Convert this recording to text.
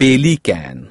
pelican